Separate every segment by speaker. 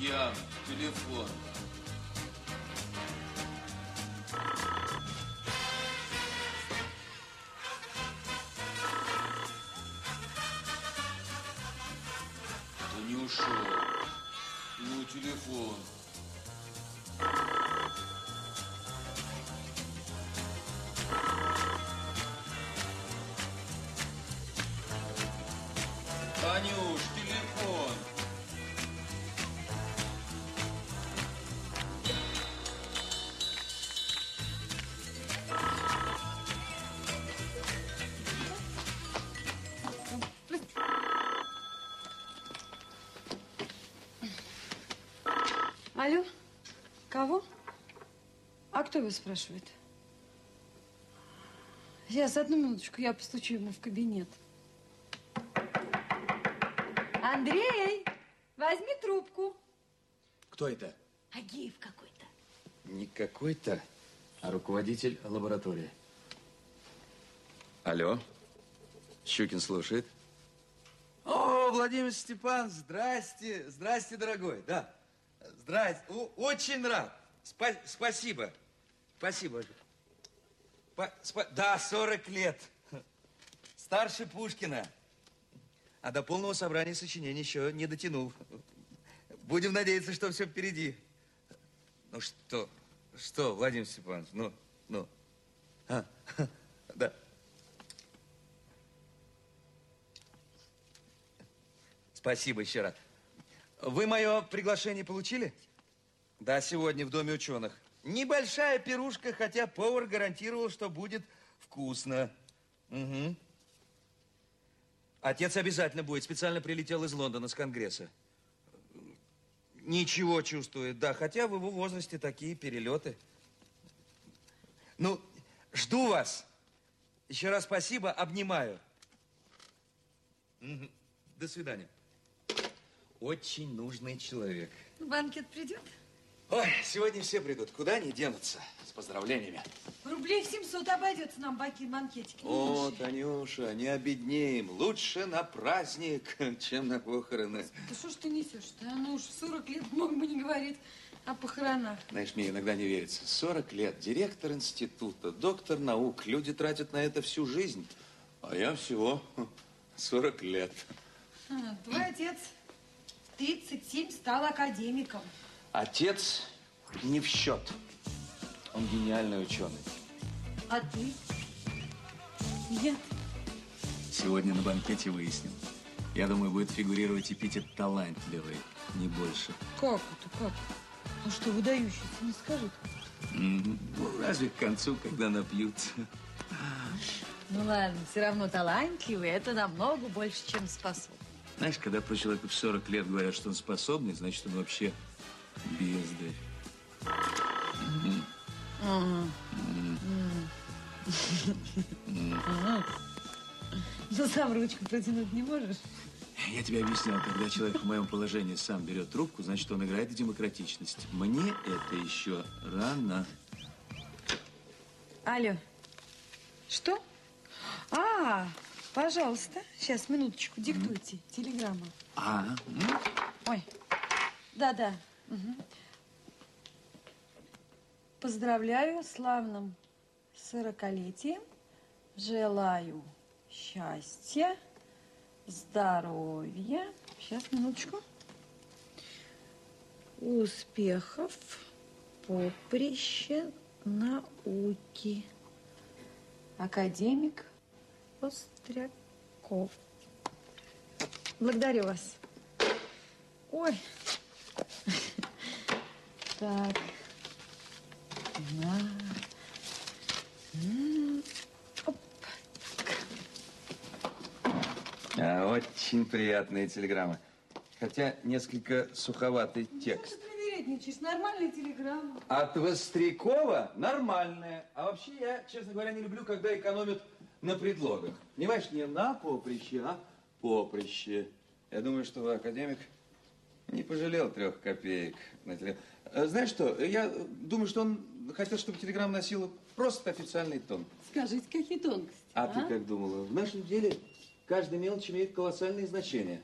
Speaker 1: Ян, телефон. Да не ушел. Ну, телефон.
Speaker 2: Алло? Кого? А кто его спрашивает? Сейчас, одну минуточку, я постучу ему в кабинет. Андрей, возьми трубку.
Speaker 3: Кто это?
Speaker 2: Агеев какой-то.
Speaker 3: Не какой-то, а руководитель лаборатории. Алло. Щукин слушает. О, Владимир Степан, здрасте. Здрасте, дорогой. Да. Здрасте. Очень рад. Спа- спасибо. Спасибо. По- спа- да, 40 лет. Старше Пушкина. А до полного собрания сочинений еще не дотянул. Будем надеяться, что все впереди. Ну что, что, Владимир Степанович, ну, ну, а, да. Спасибо еще раз. Вы мое приглашение получили? Да, сегодня в Доме ученых. Небольшая пирушка, хотя повар гарантировал, что будет вкусно. Угу. Отец обязательно будет. Специально прилетел из Лондона с конгресса. Ничего чувствует, да. Хотя в его возрасте такие перелеты. Ну, жду вас. Еще раз спасибо, обнимаю. Мгм. До свидания. Очень нужный человек.
Speaker 2: Банкет придет?
Speaker 3: Ой, сегодня все придут. Куда они денутся? С поздравлениями.
Speaker 2: Рублей в 700 обойдется нам баки банкетики.
Speaker 3: О. Танюша, не обеднеем. Лучше на праздник, чем на похороны.
Speaker 2: Да что ж ты несешь-то? а? Ну уж в 40 лет мог бы не говорить о похоронах.
Speaker 3: Знаешь, мне иногда не верится. 40 лет, директор института, доктор наук. Люди тратят на это всю жизнь. А я всего 40 лет.
Speaker 2: А, Твой отец 37 стал академиком.
Speaker 3: Отец не в счет. Он гениальный ученый.
Speaker 2: А ты? Нет.
Speaker 3: Сегодня на банкете выяснил. Я думаю, будет фигурировать эпитет талантливый, не больше.
Speaker 2: Как это, как? А что, выдающийся, не скажет?
Speaker 3: Ну, разве к концу, когда напьются.
Speaker 2: Ну ладно, все равно талантливый, это намного больше, чем способный.
Speaker 3: Знаешь, когда про человека в 40 лет говорят, что он способный, значит, он вообще бездарь.
Speaker 2: Ну сам ручку протянуть не можешь?
Speaker 3: Я тебе объяснял, когда человек в моем положении сам берет трубку, значит, он играет в демократичность. Мне это еще рано.
Speaker 2: Алло. Что? А, пожалуйста. Сейчас, минуточку, диктуйте. Телеграмма.
Speaker 3: А, м?
Speaker 2: Ой. Да-да. Мгм. Поздравляю с славным сорокалетием. Желаю счастья, здоровья. Сейчас, минуточку. Успехов, поприще науки. Академик Остряков. Благодарю вас. Ой. Так. На. Оп.
Speaker 3: А, очень приятная телеграмма. Хотя несколько суховатый текст.
Speaker 2: Что ты привередничаешь? Нормальная телеграмма.
Speaker 3: От Вострякова нормальная. А вообще я, честно говоря, не люблю, когда экономят на предлогах. Понимаешь, не на поприще, а поприще. Я думаю, что академик не пожалел трех копеек на теле. Э, Знаешь что, я думаю, что он хотел, чтобы телеграмма носила просто официальный тон.
Speaker 2: Скажите, какие тонкости?
Speaker 3: А, ты как думала? В нашем деле каждая мелочь имеет колоссальное значение.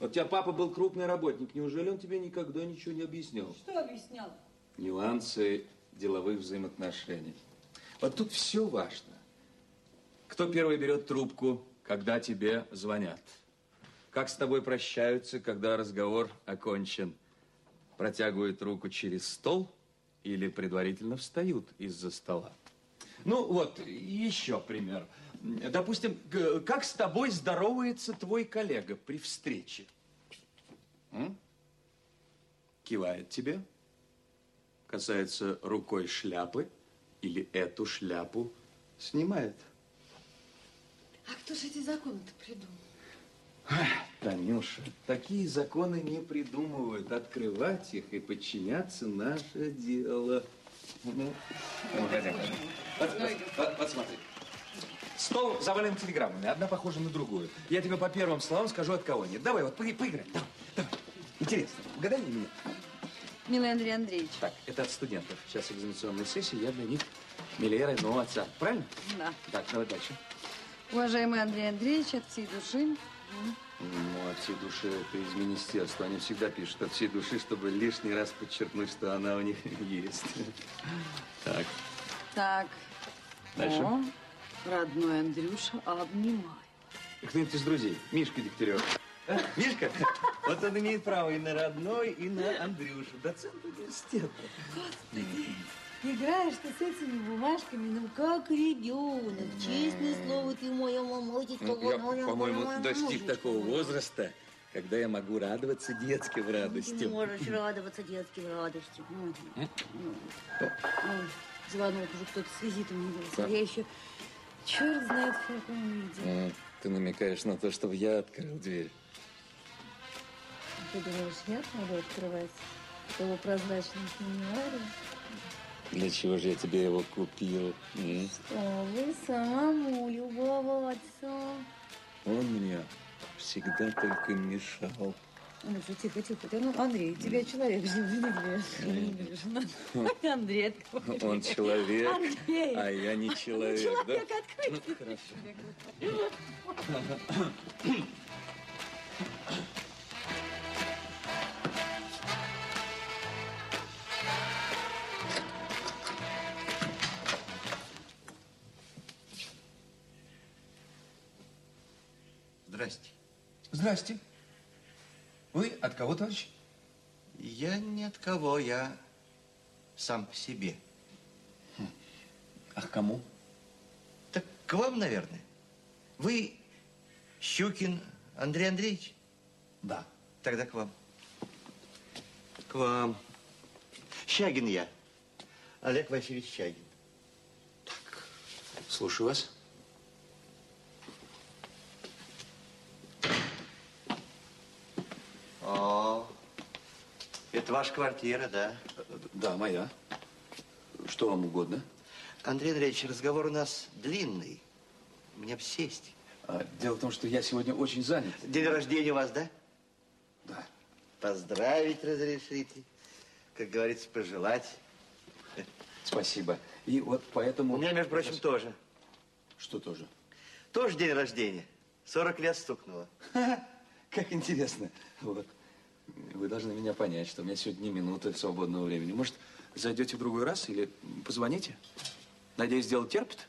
Speaker 3: Вот у тебя папа был крупный работник. Неужели он тебе никогда ничего не объяснял?
Speaker 2: Что объяснял?
Speaker 3: Нюансы деловых взаимоотношений. Вот тут все важно. Кто первый берет трубку, когда тебе звонят? Как с тобой прощаются, когда разговор окончен? Протягивают руку через стол или предварительно встают из-за стола? Ну вот, еще пример. Допустим, как с тобой здоровается твой коллега при встрече? М? Кивает тебе, касается рукой шляпы или эту шляпу снимает.
Speaker 2: А кто же эти законы-то придумал?
Speaker 3: Танюша, такие законы не придумывают. Открывать их и подчиняться наше дело. Ну, пойдем. Вот, смотри. Стол завален телеграммами, одна похожа на другую. Я тебе по первым словам скажу, от кого нет. Давай, вот поиграем. Давай, давай. Интересно, угадай меня.
Speaker 2: Милый Андрей Андреевич.
Speaker 3: Так, это от студентов. Сейчас экзаменационная сессия, я для них миллиера одного отца. Правильно?
Speaker 2: Да.
Speaker 3: Так, давай дальше.
Speaker 2: Уважаемый Андрей Андреевич, от всей души.
Speaker 3: Ну, от всей души это из министерства. Они всегда пишут от всей души, чтобы лишний раз подчеркнуть, что она у них есть. Так,
Speaker 2: Так.
Speaker 3: Дальше.
Speaker 2: О, родной Андрюша, обнимай.
Speaker 3: кто-нибудь из друзей? Мишка Дегтярев. А, Мишка? Вот он имеет право и на родной, и на Андрюшу. Доцент университета.
Speaker 4: Играешь ты с этими бумажками, ну как ребенок. Честное слово, ты моя мамочка.
Speaker 3: Ну, я,
Speaker 4: моя
Speaker 3: по-моему, достиг такого возраста, когда я могу радоваться детским
Speaker 4: Ты
Speaker 3: радостям.
Speaker 4: можешь радоваться детским радостям.
Speaker 2: Ой, звонок уже кто-то с визитом.
Speaker 3: Да.
Speaker 2: Я еще черт знает в каком виде.
Speaker 3: Ты намекаешь на то, чтобы я открыл дверь.
Speaker 2: Ты думаешь, я могу открывать полупрозрачный пеньюаре?
Speaker 3: Для чего же я тебе его купил? М?
Speaker 4: Чтобы самому любоваться.
Speaker 3: Он мне всегда только мешал.
Speaker 2: Ну что, тихо, тихо. Ты, ну, Андрей, тебя человек же не Андрей, открой.
Speaker 3: Он человек,
Speaker 2: Андрей.
Speaker 3: а я не человек,
Speaker 2: Человек,
Speaker 3: да?
Speaker 2: открой.
Speaker 3: Ну, хорошо.
Speaker 5: Здрасте.
Speaker 3: Здрасте. Вы от кого, товарищ?
Speaker 5: Я ни от кого, я сам по себе.
Speaker 3: А к кому?
Speaker 5: Так к вам, наверное. Вы Щукин Андрей Андреевич?
Speaker 3: Да.
Speaker 5: Тогда к вам. К вам. Щагин я. Олег Васильевич Щагин.
Speaker 3: Слушаю вас.
Speaker 5: О, это ваша квартира, да?
Speaker 3: Да, моя. Что вам угодно?
Speaker 5: Андрей Андреевич, разговор у нас длинный. Мне б сесть.
Speaker 3: А, дело в том, что я сегодня очень занят.
Speaker 5: День рождения у вас, да?
Speaker 3: Да.
Speaker 5: Поздравить разрешите. Как говорится, пожелать.
Speaker 3: Спасибо. И вот поэтому...
Speaker 5: У меня, между прочим, тоже.
Speaker 3: Что тоже?
Speaker 5: Тоже день рождения. 40 лет стукнуло.
Speaker 3: Как интересно. Вот. Вы должны меня понять, что у меня сегодня не минуты свободного времени. Может, зайдете в другой раз или позвоните? Надеюсь, дело терпит?